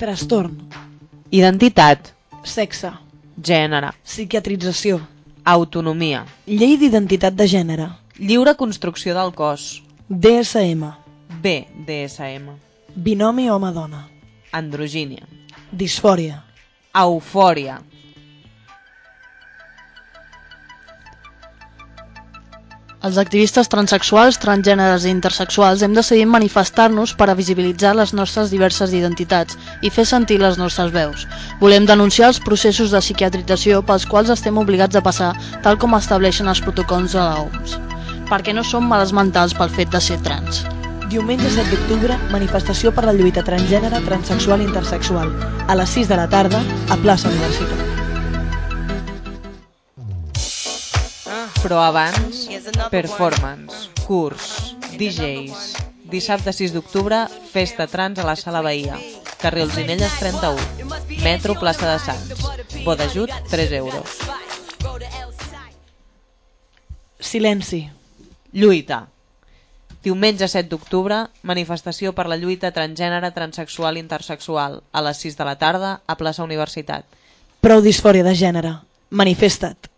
Trastorn. Identitat. Sexe. Gènere. Psiquiatrització. Autonomia. Llei d'identitat de gènere. Lliure construcció del cos. DSM. B. DSM. Binomi home-dona. Androgínia. Disfòria. Eufòria. Els activistes transexuals, transgèneres i intersexuals hem decidit manifestar-nos per a visibilitzar les nostres diverses identitats i fer sentir les nostres veus. Volem denunciar els processos de psiquiatrització pels quals estem obligats a passar, tal com estableixen els protocols de la OMS, perquè no som males mentals pel fet de ser trans. Diumenge 7 d'octubre, manifestació per la lluita transgènere, transexual i intersexual. A les 6 de la tarda, a plaça Universitat. Però abans, performance, curs, DJs. Dissabte 6 d'octubre, festa trans a la Sala Bahia. Carrer Olzinelles 31. Metro Plaça de Sants. Bo d'ajut 3 euros. Silenci. Lluita. Diumenge 7 d'octubre, manifestació per la lluita transgènere, transexual i intersexual a les 6 de la tarda a plaça Universitat. Prou disfòria de gènere. Manifesta't.